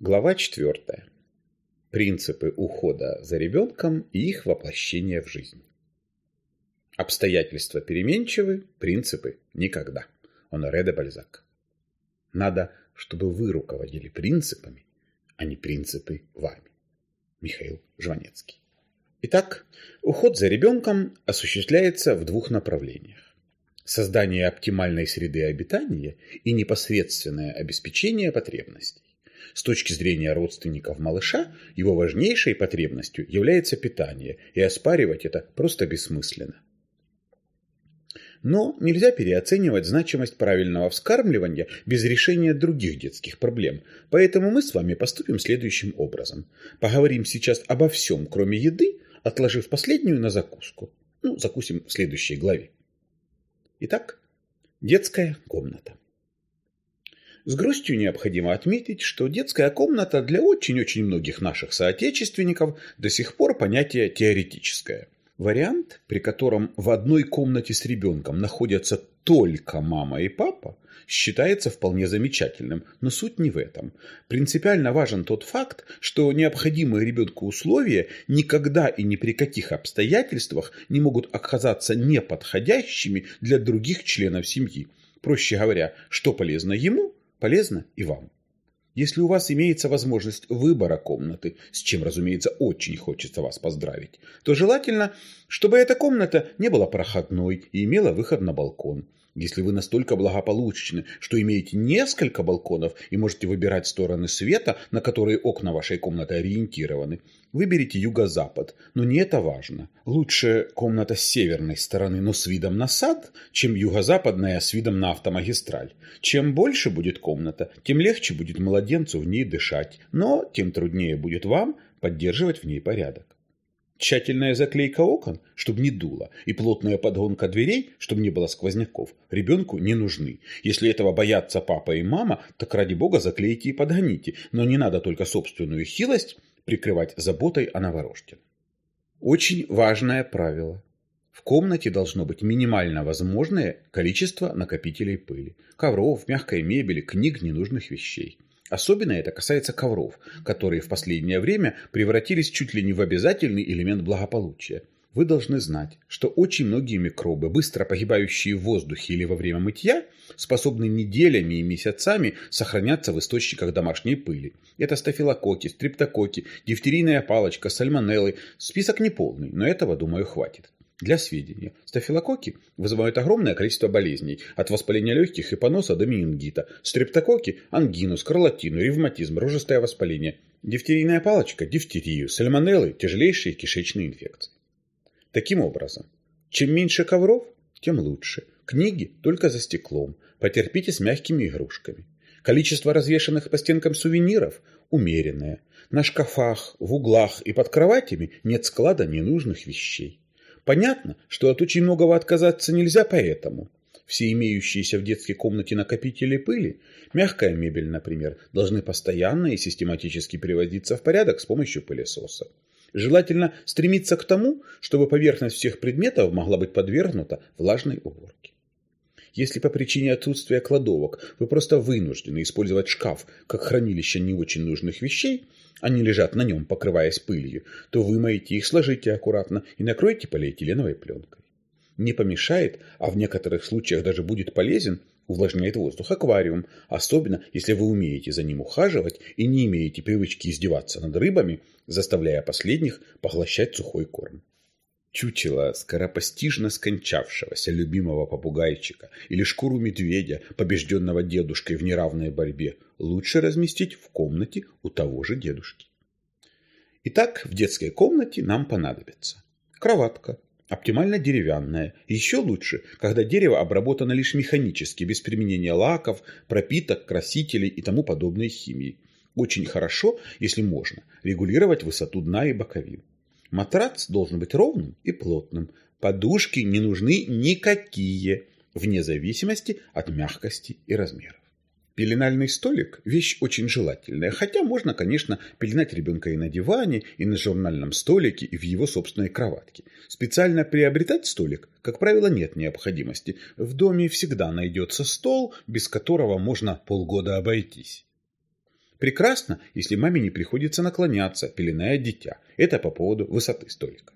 Глава 4. Принципы ухода за ребенком и их воплощение в жизнь. Обстоятельства переменчивы, принципы никогда. Оноре де Бальзак. Надо, чтобы вы руководили принципами, а не принципы вами. Михаил Жванецкий. Итак, уход за ребенком осуществляется в двух направлениях. Создание оптимальной среды обитания и непосредственное обеспечение потребностей. С точки зрения родственников малыша, его важнейшей потребностью является питание, и оспаривать это просто бессмысленно. Но нельзя переоценивать значимость правильного вскармливания без решения других детских проблем. Поэтому мы с вами поступим следующим образом. Поговорим сейчас обо всем, кроме еды, отложив последнюю на закуску. Ну, закусим в следующей главе. Итак, детская комната. С грустью необходимо отметить, что детская комната для очень-очень многих наших соотечественников до сих пор понятие теоретическое. Вариант, при котором в одной комнате с ребенком находятся только мама и папа, считается вполне замечательным, но суть не в этом. Принципиально важен тот факт, что необходимые ребенку условия никогда и ни при каких обстоятельствах не могут оказаться неподходящими для других членов семьи. Проще говоря, что полезно ему, полезно и вам. Если у вас имеется возможность выбора комнаты, с чем, разумеется, очень хочется вас поздравить, то желательно, чтобы эта комната не была проходной и имела выход на балкон. Если вы настолько благополучны, что имеете несколько балконов и можете выбирать стороны света, на которые окна вашей комнаты ориентированы, выберите юго-запад, но не это важно. Лучше комната с северной стороны, но с видом на сад, чем юго-западная с видом на автомагистраль. Чем больше будет комната, тем легче будет младенцу в ней дышать, но тем труднее будет вам поддерживать в ней порядок. Тщательная заклейка окон, чтобы не дуло, и плотная подгонка дверей, чтобы не было сквозняков, ребенку не нужны. Если этого боятся папа и мама, так ради бога заклейте и подгоните, но не надо только собственную хилость прикрывать заботой о новорожденном. Очень важное правило. В комнате должно быть минимально возможное количество накопителей пыли, ковров, мягкой мебели, книг, ненужных вещей. Особенно это касается ковров, которые в последнее время превратились чуть ли не в обязательный элемент благополучия. Вы должны знать, что очень многие микробы, быстро погибающие в воздухе или во время мытья, способны неделями и месяцами сохраняться в источниках домашней пыли. Это стафилококки, стриптококки, дифтерийная палочка, сальмонеллы. Список неполный, но этого, думаю, хватит. Для сведения, стафилококки вызывают огромное количество болезней, от воспаления легких и поноса до менингита, стрептококки – ангину, скарлатину, ревматизм, рожистое воспаление, дифтерийная палочка – дифтерию, сальмонеллы – тяжелейшие кишечные инфекции. Таким образом, чем меньше ковров, тем лучше. Книги только за стеклом, потерпите с мягкими игрушками. Количество развешанных по стенкам сувениров умеренное. На шкафах, в углах и под кроватями нет склада ненужных вещей. Понятно, что от очень многого отказаться нельзя поэтому. Все имеющиеся в детской комнате накопители пыли, мягкая мебель, например, должны постоянно и систематически приводиться в порядок с помощью пылесоса. Желательно стремиться к тому, чтобы поверхность всех предметов могла быть подвергнута влажной уборке. Если по причине отсутствия кладовок вы просто вынуждены использовать шкаф как хранилище не очень нужных вещей, они лежат на нем, покрываясь пылью, то вымоете их, сложите аккуратно и накройте полиэтиленовой пленкой. Не помешает, а в некоторых случаях даже будет полезен, увлажняет воздух аквариум, особенно если вы умеете за ним ухаживать и не имеете привычки издеваться над рыбами, заставляя последних поглощать сухой корм чучело скоропостижно скончавшегося любимого попугайчика или шкуру медведя, побежденного дедушкой в неравной борьбе, лучше разместить в комнате у того же дедушки. Итак, в детской комнате нам понадобится кроватка, оптимально деревянная, еще лучше, когда дерево обработано лишь механически, без применения лаков, пропиток, красителей и тому подобной химии. Очень хорошо, если можно, регулировать высоту дна и боковин. Матрац должен быть ровным и плотным. Подушки не нужны никакие, вне зависимости от мягкости и размеров. Пеленальный столик – вещь очень желательная, хотя можно, конечно, пеленать ребенка и на диване, и на журнальном столике, и в его собственной кроватке. Специально приобретать столик, как правило, нет необходимости. В доме всегда найдется стол, без которого можно полгода обойтись. Прекрасно, если маме не приходится наклоняться, пеленая дитя. Это по поводу высоты столика.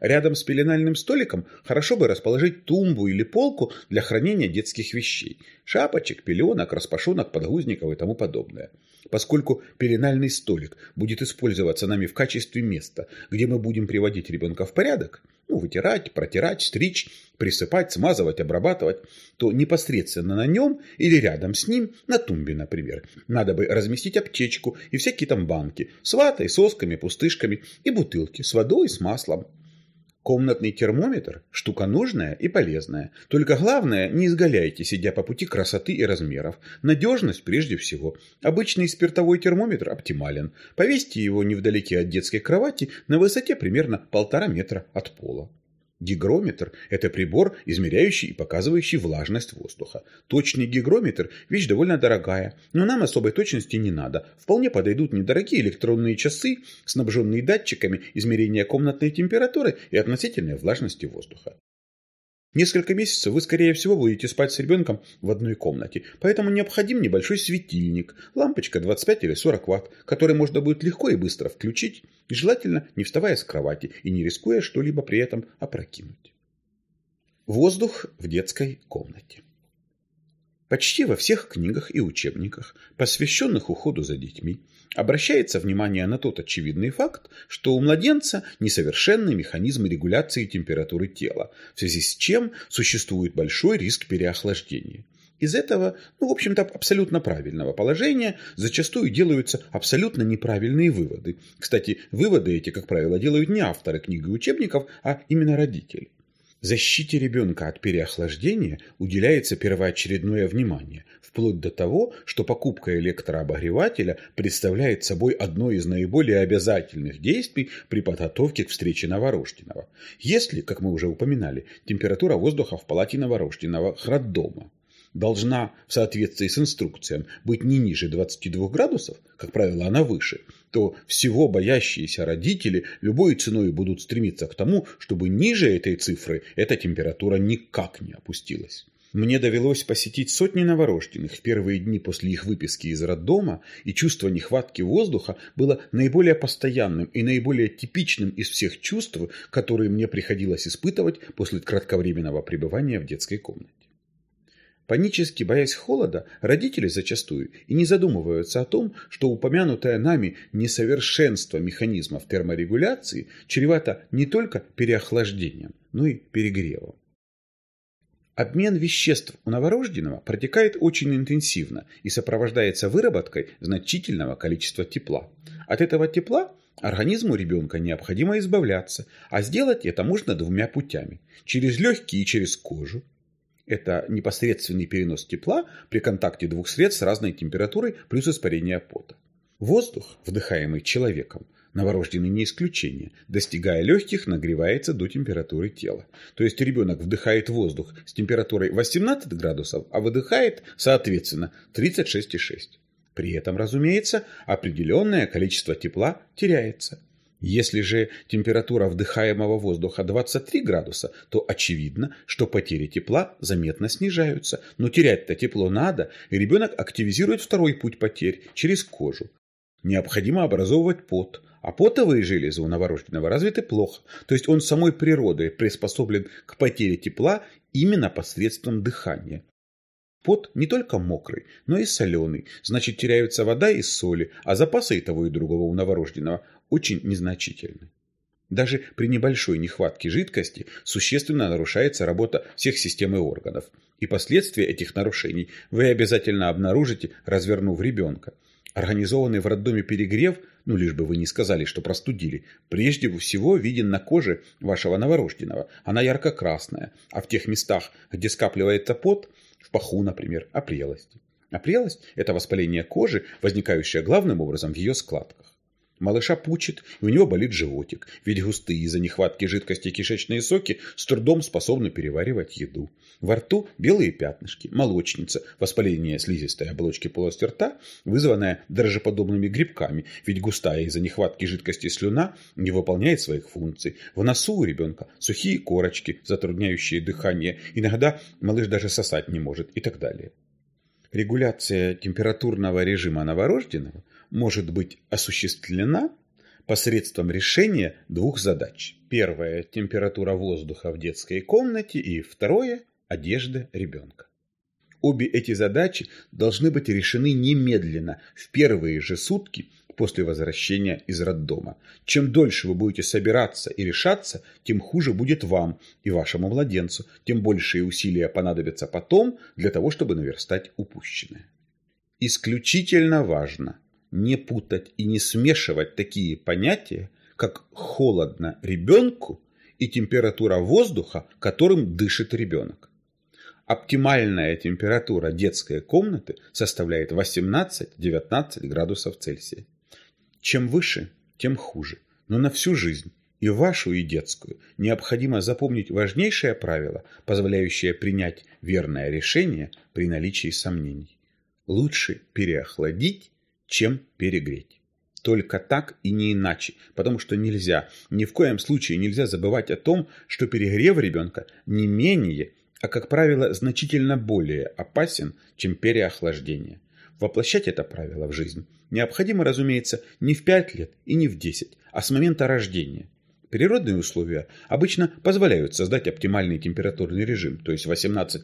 Рядом с пеленальным столиком хорошо бы расположить тумбу или полку для хранения детских вещей. Шапочек, пеленок, распашонок, подгузников и тому подобное. Поскольку пеленальный столик будет использоваться нами в качестве места, где мы будем приводить ребенка в порядок, ну, вытирать, протирать, стричь, присыпать, смазывать, обрабатывать, то непосредственно на нем или рядом с ним, на тумбе, например, надо бы разместить аптечку и всякие там банки с ватой, сосками, пустышками и бутылки с водой, с маслом. Комнатный термометр – штука нужная и полезная. Только главное, не изгаляйте, сидя по пути красоты и размеров. Надежность прежде всего. Обычный спиртовой термометр оптимален. Повесьте его невдалеке от детской кровати на высоте примерно полтора метра от пола. Гигрометр – это прибор, измеряющий и показывающий влажность воздуха. Точный гигрометр – вещь довольно дорогая, но нам особой точности не надо. Вполне подойдут недорогие электронные часы, снабженные датчиками измерения комнатной температуры и относительной влажности воздуха. Несколько месяцев вы, скорее всего, будете спать с ребенком в одной комнате, поэтому необходим небольшой светильник, лампочка 25 или 40 ватт, который можно будет легко и быстро включить, и желательно не вставая с кровати и не рискуя что-либо при этом опрокинуть. Воздух в детской комнате. Почти во всех книгах и учебниках, посвященных уходу за детьми, обращается внимание на тот очевидный факт, что у младенца несовершенный механизм регуляции температуры тела, в связи с чем существует большой риск переохлаждения. Из этого, ну, в общем-то, абсолютно правильного положения зачастую делаются абсолютно неправильные выводы. Кстати, выводы эти, как правило, делают не авторы книг и учебников, а именно родители. Защите ребенка от переохлаждения уделяется первоочередное внимание, вплоть до того, что покупка электрообогревателя представляет собой одно из наиболее обязательных действий при подготовке к встрече новорожденного. Если, как мы уже упоминали, температура воздуха в палате новорожденного роддома должна в соответствии с инструкцией быть не ниже 22 градусов, как правило, она выше, то всего боящиеся родители любой ценой будут стремиться к тому, чтобы ниже этой цифры эта температура никак не опустилась. Мне довелось посетить сотни новорожденных в первые дни после их выписки из роддома, и чувство нехватки воздуха было наиболее постоянным и наиболее типичным из всех чувств, которые мне приходилось испытывать после кратковременного пребывания в детской комнате. Панически боясь холода, родители зачастую и не задумываются о том, что упомянутое нами несовершенство механизмов терморегуляции чревато не только переохлаждением, но и перегревом. Обмен веществ у новорожденного протекает очень интенсивно и сопровождается выработкой значительного количества тепла. От этого тепла организму ребенка необходимо избавляться, а сделать это можно двумя путями – через легкие и через кожу, это непосредственный перенос тепла при контакте двух средств с разной температурой плюс испарение пота. Воздух, вдыхаемый человеком, новорожденный не исключение, достигая легких, нагревается до температуры тела. То есть ребенок вдыхает воздух с температурой 18 градусов, а выдыхает, соответственно, 36,6. При этом, разумеется, определенное количество тепла теряется. Если же температура вдыхаемого воздуха 23 градуса, то очевидно, что потери тепла заметно снижаются. Но терять-то тепло надо, и ребенок активизирует второй путь потерь через кожу. Необходимо образовывать пот, а потовые железы у новорожденного развиты плохо, то есть он самой природой приспособлен к потере тепла именно посредством дыхания. Пот не только мокрый, но и соленый, значит теряются вода и соли, а запасы и того и другого у новорожденного очень незначительны. Даже при небольшой нехватке жидкости существенно нарушается работа всех систем и органов. И последствия этих нарушений вы обязательно обнаружите, развернув ребенка. Организованный в роддоме перегрев, ну лишь бы вы не сказали, что простудили, прежде всего виден на коже вашего новорожденного. Она ярко-красная, а в тех местах, где скапливается пот, в паху, например, опрелость. Опрелость – это воспаление кожи, возникающее главным образом в ее складках. Малыша пучит, и у него болит животик, ведь густые из-за нехватки жидкости кишечные соки с трудом способны переваривать еду. Во рту белые пятнышки, молочница, воспаление слизистой оболочки полости рта, вызванное дрожжеподобными грибками, ведь густая из-за нехватки жидкости слюна не выполняет своих функций. В носу у ребенка сухие корочки, затрудняющие дыхание, иногда малыш даже сосать не может и так далее. Регуляция температурного режима новорожденного может быть осуществлена посредством решения двух задач. Первое – температура воздуха в детской комнате и второе – одежда ребенка. Обе эти задачи должны быть решены немедленно, в первые же сутки после возвращения из роддома. Чем дольше вы будете собираться и решаться, тем хуже будет вам и вашему младенцу, тем большие усилия понадобятся потом для того, чтобы наверстать упущенное. Исключительно важно не путать и не смешивать такие понятия, как холодно ребенку и температура воздуха, которым дышит ребенок. Оптимальная температура детской комнаты составляет 18-19 градусов Цельсия. Чем выше, тем хуже, но на всю жизнь, и вашу, и детскую, необходимо запомнить важнейшее правило, позволяющее принять верное решение при наличии сомнений. Лучше переохладить, чем перегреть. Только так и не иначе, потому что нельзя, ни в коем случае нельзя забывать о том, что перегрев ребенка не менее а, как правило, значительно более опасен, чем переохлаждение. Воплощать это правило в жизнь необходимо, разумеется, не в 5 лет и не в 10, а с момента рождения. Природные условия обычно позволяют создать оптимальный температурный режим, то есть 18-19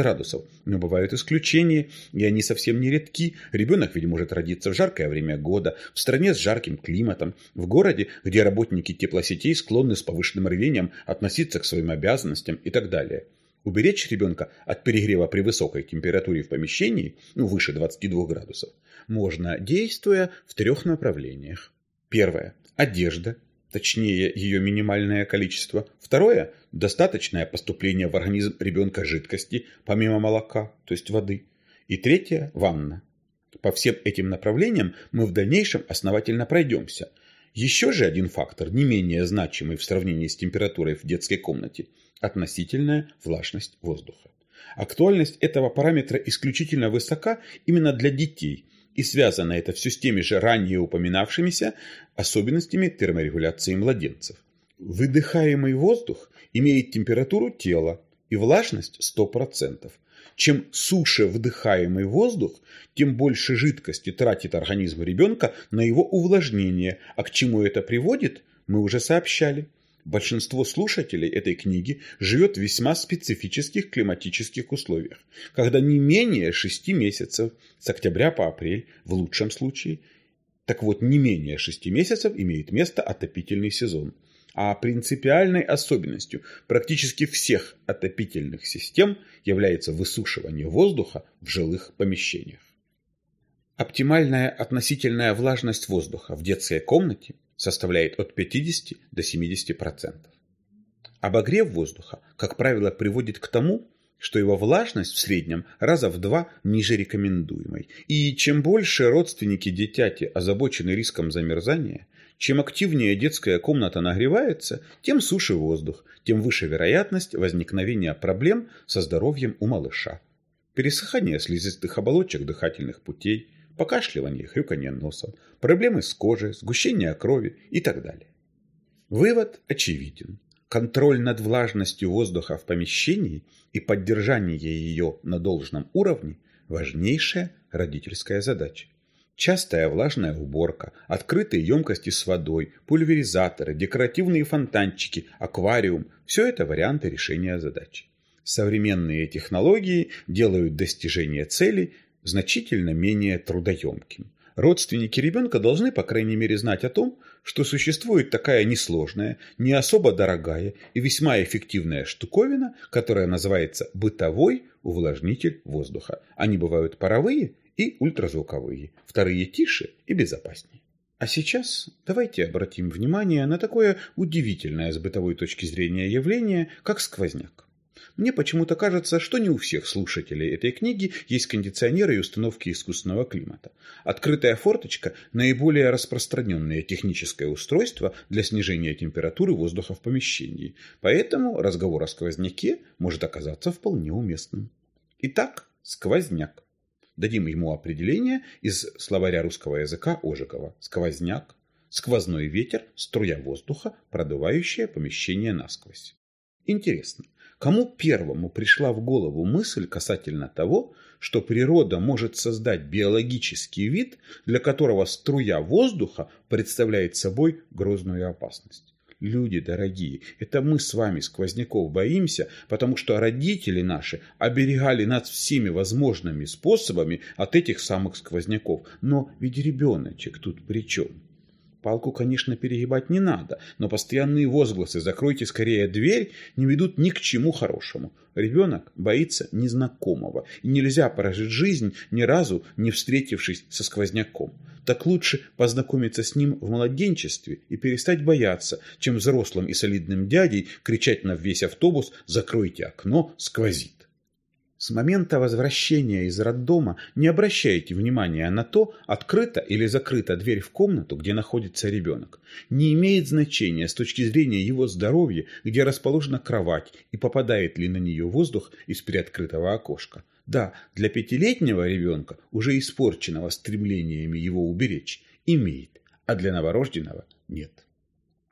градусов, но бывают исключения, и они совсем не редки. Ребенок ведь может родиться в жаркое время года, в стране с жарким климатом, в городе, где работники теплосетей склонны с повышенным рвением относиться к своим обязанностям и так далее. Уберечь ребенка от перегрева при высокой температуре в помещении, ну, выше 22 градусов, можно, действуя в трех направлениях. Первое – одежда, точнее ее минимальное количество. Второе – достаточное поступление в организм ребенка жидкости, помимо молока, то есть воды. И третье – ванна. По всем этим направлениям мы в дальнейшем основательно пройдемся. Еще же один фактор, не менее значимый в сравнении с температурой в детской комнате – относительная влажность воздуха. Актуальность этого параметра исключительно высока именно для детей, и связано это все с теми же ранее упоминавшимися особенностями терморегуляции младенцев. Выдыхаемый воздух имеет температуру тела и влажность 100%. Чем суше вдыхаемый воздух, тем больше жидкости тратит организм ребенка на его увлажнение, а к чему это приводит, мы уже сообщали. Большинство слушателей этой книги живет в весьма специфических климатических условиях, когда не менее 6 месяцев, с октября по апрель, в лучшем случае, так вот не менее 6 месяцев имеет место отопительный сезон. А принципиальной особенностью практически всех отопительных систем является высушивание воздуха в жилых помещениях. Оптимальная относительная влажность воздуха в детской комнате составляет от 50 до 70%. Обогрев воздуха, как правило, приводит к тому, что его влажность в среднем раза в два ниже рекомендуемой. И чем больше родственники детяти озабочены риском замерзания, чем активнее детская комната нагревается, тем суше воздух, тем выше вероятность возникновения проблем со здоровьем у малыша. Пересыхание слизистых оболочек дыхательных путей, покашливание, хрюканье носом, проблемы с кожей, сгущение крови и так далее. Вывод очевиден. Контроль над влажностью воздуха в помещении и поддержание ее на должном уровне – важнейшая родительская задача. Частая влажная уборка, открытые емкости с водой, пульверизаторы, декоративные фонтанчики, аквариум – все это варианты решения задачи. Современные технологии делают достижение цели значительно менее трудоемким. Родственники ребенка должны, по крайней мере, знать о том, что существует такая несложная, не особо дорогая и весьма эффективная штуковина, которая называется бытовой увлажнитель воздуха. Они бывают паровые и ультразвуковые, вторые тише и безопаснее. А сейчас давайте обратим внимание на такое удивительное с бытовой точки зрения явление, как сквозняк. Мне почему-то кажется, что не у всех слушателей этой книги есть кондиционеры и установки искусственного климата. Открытая форточка – наиболее распространенное техническое устройство для снижения температуры воздуха в помещении, поэтому разговор о сквозняке может оказаться вполне уместным. Итак, сквозняк. Дадим ему определение из словаря русского языка Ожегова. Сквозняк – сквозной ветер, струя воздуха, продувающая помещение насквозь. Интересно, Кому первому пришла в голову мысль касательно того, что природа может создать биологический вид, для которого струя воздуха представляет собой грозную опасность? Люди дорогие, это мы с вами сквозняков боимся, потому что родители наши оберегали нас всеми возможными способами от этих самых сквозняков. Но ведь ребеночек тут при чем? Палку, конечно, перегибать не надо, но постоянные возгласы «закройте скорее дверь» не ведут ни к чему хорошему. Ребенок боится незнакомого, и нельзя прожить жизнь, ни разу не встретившись со сквозняком. Так лучше познакомиться с ним в младенчестве и перестать бояться, чем взрослым и солидным дядей кричать на весь автобус «закройте окно, сквозит». С момента возвращения из роддома не обращайте внимания на то, открыта или закрыта дверь в комнату, где находится ребенок. Не имеет значения с точки зрения его здоровья, где расположена кровать и попадает ли на нее воздух из приоткрытого окошка. Да, для пятилетнего ребенка, уже испорченного стремлениями его уберечь, имеет, а для новорожденного нет.